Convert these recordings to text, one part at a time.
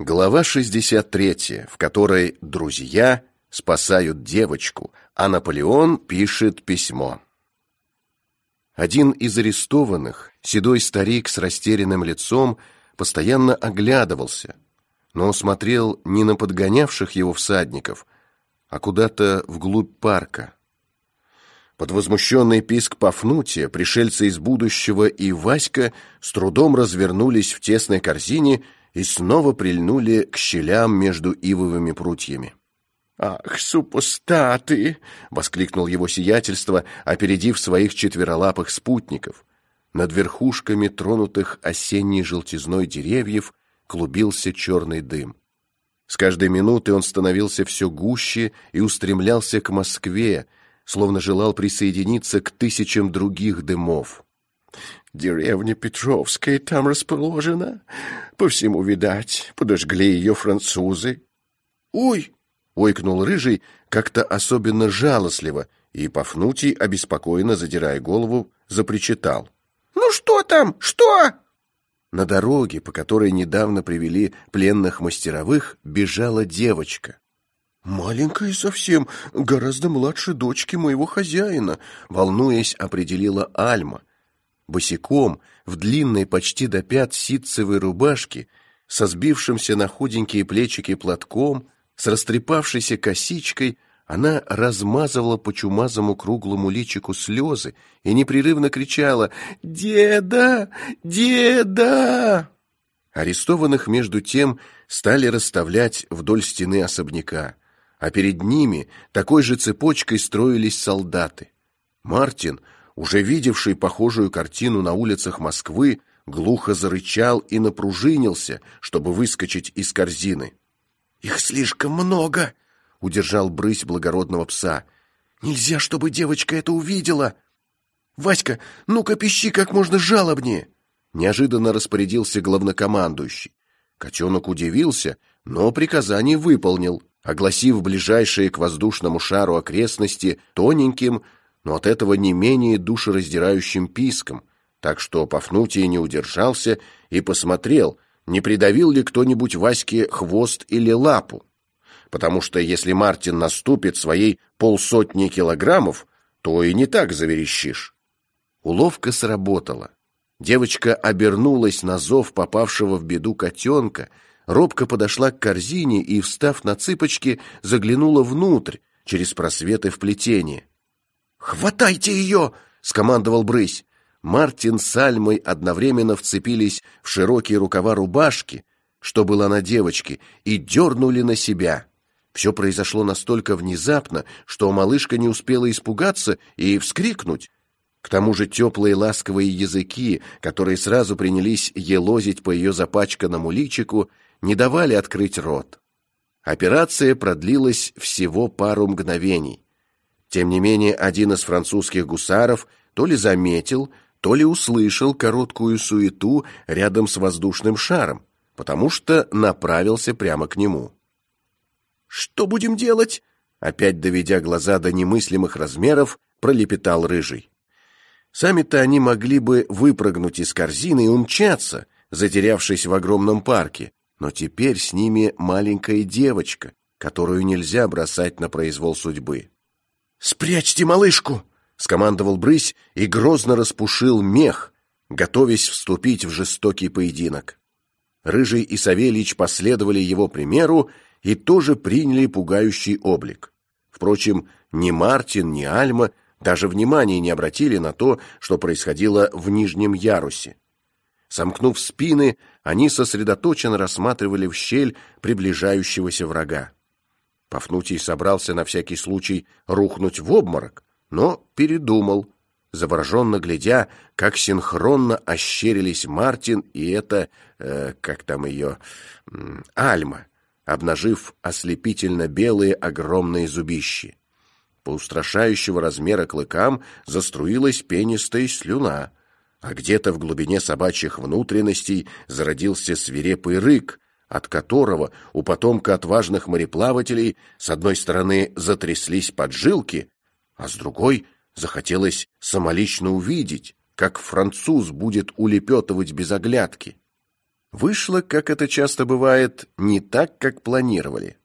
Глава 63, в которой друзья спасают девочку, а Наполеон пишет письмо. Один из арестованных, седой старик с растерянным лицом, постоянно оглядывался, но смотрел не на подгонявших его всадников, а куда-то вглубь парка. Под возмущенный писк Пафнутия пришельцы из будущего и Васька с трудом развернулись в тесной корзине и снова прильнули к щелям между ивовыми прутьями. «Ах, супостаты!» — воскликнул его сиятельство, опередив своих четверолапых спутников. Над верхушками тронутых осенней желтизной деревьев клубился черный дым. С каждой минуты он становился все гуще и устремлялся к Москве, словно желал присоединиться к тысячам других дымов. Деревня Петровская там расположена. По всему, видать, подожгли ее французы. «Ой!» — ойкнул Рыжий как-то особенно жалостливо, и Пафнутий, обеспокоенно задирая голову, запричитал. «Ну что там? Что?» На дороге, по которой недавно привели пленных мастеровых, бежала девочка. «Маленькая совсем, гораздо младше дочки моего хозяина», волнуясь, определила Альма — босиком, в длинной почти до пят ситцевой рубашке, со сбившимся на худенькие плечики платком, с растрепавшейся косичкой, она размазывала по чумазому круглому личику слезы и непрерывно кричала «Деда! Деда!». Арестованных, между тем, стали расставлять вдоль стены особняка, а перед ними такой же цепочкой строились солдаты. Мартин — уже видевший похожую картину на улицах Москвы, глухо зарычал и напружинился, чтобы выскочить из корзины. «Их слишком много!» — удержал брысь благородного пса. «Нельзя, чтобы девочка это увидела!» «Васька, ну-ка пищи как можно жалобнее!» Неожиданно распорядился главнокомандующий. Котенок удивился, но приказание выполнил, огласив ближайшие к воздушному шару окрестности тоненьким, но от этого не менее душераздирающим писком, так что Пафнутий не удержался и посмотрел, не придавил ли кто-нибудь Ваське хвост или лапу. Потому что если Мартин наступит своей полсотни килограммов, то и не так заверещишь. Уловка сработала. Девочка обернулась на зов попавшего в беду котенка, робко подошла к корзине и, встав на цыпочки, заглянула внутрь, через просветы в плетение. «Хватайте ее!» — скомандовал Брысь. Мартин с Альмой одновременно вцепились в широкие рукава рубашки, что было на девочке, и дернули на себя. Все произошло настолько внезапно, что малышка не успела испугаться и вскрикнуть. К тому же теплые ласковые языки, которые сразу принялись елозить по ее запачканному личику, не давали открыть рот. Операция продлилась всего пару мгновений. Тем не менее, один из французских гусаров то ли заметил, то ли услышал короткую суету рядом с воздушным шаром, потому что направился прямо к нему. «Что будем делать?» Опять доведя глаза до немыслимых размеров, пролепетал рыжий. Сами-то они могли бы выпрыгнуть из корзины и умчаться, затерявшись в огромном парке, но теперь с ними маленькая девочка, которую нельзя бросать на произвол судьбы. «Спрячьте малышку!» — скомандовал Брысь и грозно распушил мех, готовясь вступить в жестокий поединок. Рыжий и Савельич последовали его примеру и тоже приняли пугающий облик. Впрочем, ни Мартин, ни Альма даже внимания не обратили на то, что происходило в нижнем ярусе. Сомкнув спины, они сосредоточенно рассматривали в щель приближающегося врага. Пафнутий собрался на всякий случай рухнуть в обморок, но передумал, завороженно глядя, как синхронно ощерились Мартин и это, э, как там ее, Альма, обнажив ослепительно белые огромные зубищи. По устрашающего размера клыкам заструилась пенистая слюна, а где-то в глубине собачьих внутренностей зародился свирепый рык, от которого у потомка отважных мореплавателей с одной стороны затряслись поджилки, а с другой захотелось самолично увидеть, как француз будет улепетывать без оглядки. Вышло, как это часто бывает, не так, как планировали.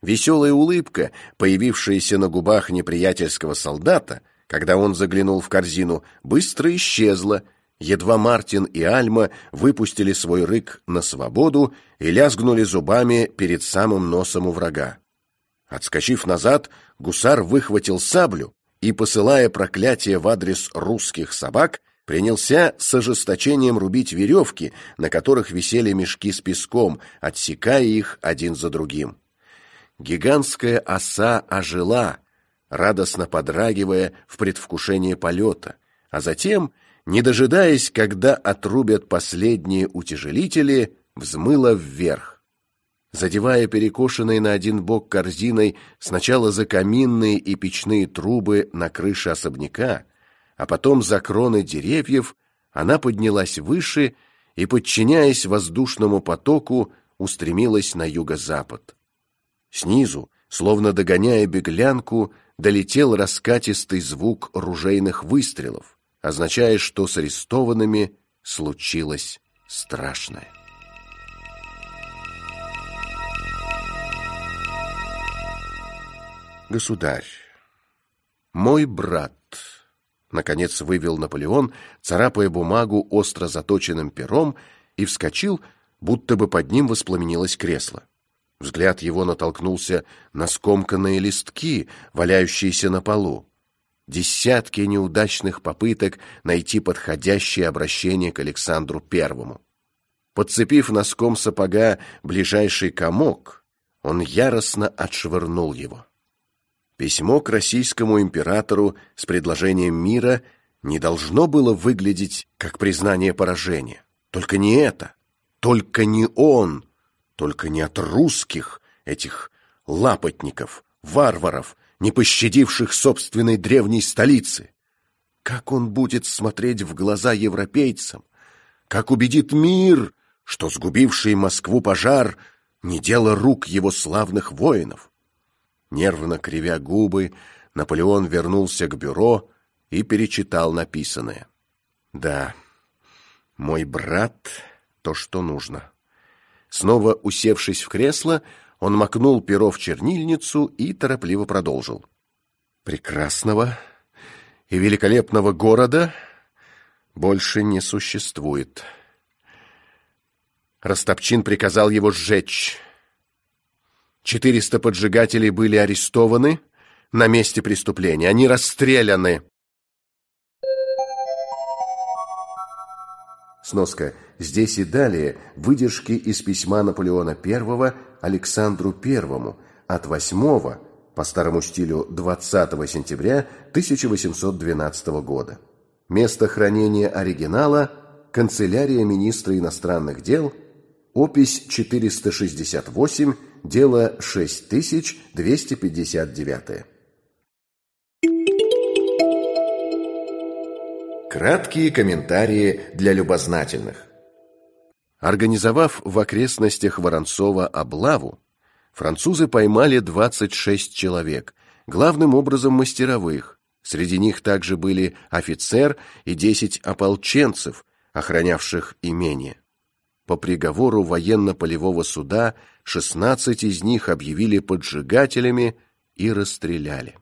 Веселая улыбка, появившаяся на губах неприятельского солдата, когда он заглянул в корзину, быстро исчезла, едва Мартин и Альма выпустили свой рык на свободу и лязгнули зубами перед самым носом у врага. Отскочив назад, гусар выхватил саблю и, посылая проклятие в адрес русских собак, принялся с ожесточением рубить веревки, на которых висели мешки с песком, отсекая их один за другим. Гигантская оса ожила, радостно подрагивая в предвкушении полета, а затем, не дожидаясь, когда отрубят последние утяжелители, взмыла вверх. Задевая перекошенной на один бок корзиной сначала за каминные и печные трубы на крыше особняка, а потом за кроны деревьев, она поднялась выше и, подчиняясь воздушному потоку, устремилась на юго-запад. Снизу, словно догоняя беглянку, долетел раскатистый звук ружейных выстрелов, означая, что с арестованными случилось страшное. Государь, мой брат, наконец вывел Наполеон, царапая бумагу остро заточенным пером, и вскочил, будто бы под ним воспламенилось кресло. Взгляд его натолкнулся на скомканные листки, валяющиеся на полу. Десятки неудачных попыток найти подходящее обращение к Александру Первому. Подцепив носком сапога ближайший комок, он яростно отшвырнул его. Письмо к российскому императору с предложением мира не должно было выглядеть как признание поражения. Только не это. Только не он. Только не от русских, этих лапотников, варваров, не пощадивших собственной древней столицы. Как он будет смотреть в глаза европейцам? Как убедит мир, что сгубивший Москву пожар не дело рук его славных воинов? Нервно кривя губы, Наполеон вернулся к бюро и перечитал написанное. Да, мой брат — то, что нужно. Снова усевшись в кресло, он макнул перо в чернильницу и торопливо продолжил. Прекрасного и великолепного города больше не существует. Растопчин приказал его сжечь. Четыреста поджигателей были арестованы на месте преступления. Они расстреляны. Сноска. Здесь и далее выдержки из письма Наполеона I Александру I от 8 по старому стилю 20 сентября 1812 года. Место хранения оригинала – канцелярия министра иностранных дел, опись 468 дело 6259. Краткие комментарии для любознательных. Организовав в окрестностях Воронцова облаву, французы поймали 26 человек, главным образом мастеровых. Среди них также были офицер и 10 ополченцев, охранявших имение. По приговору военно-полевого суда 16 из них объявили поджигателями и расстреляли.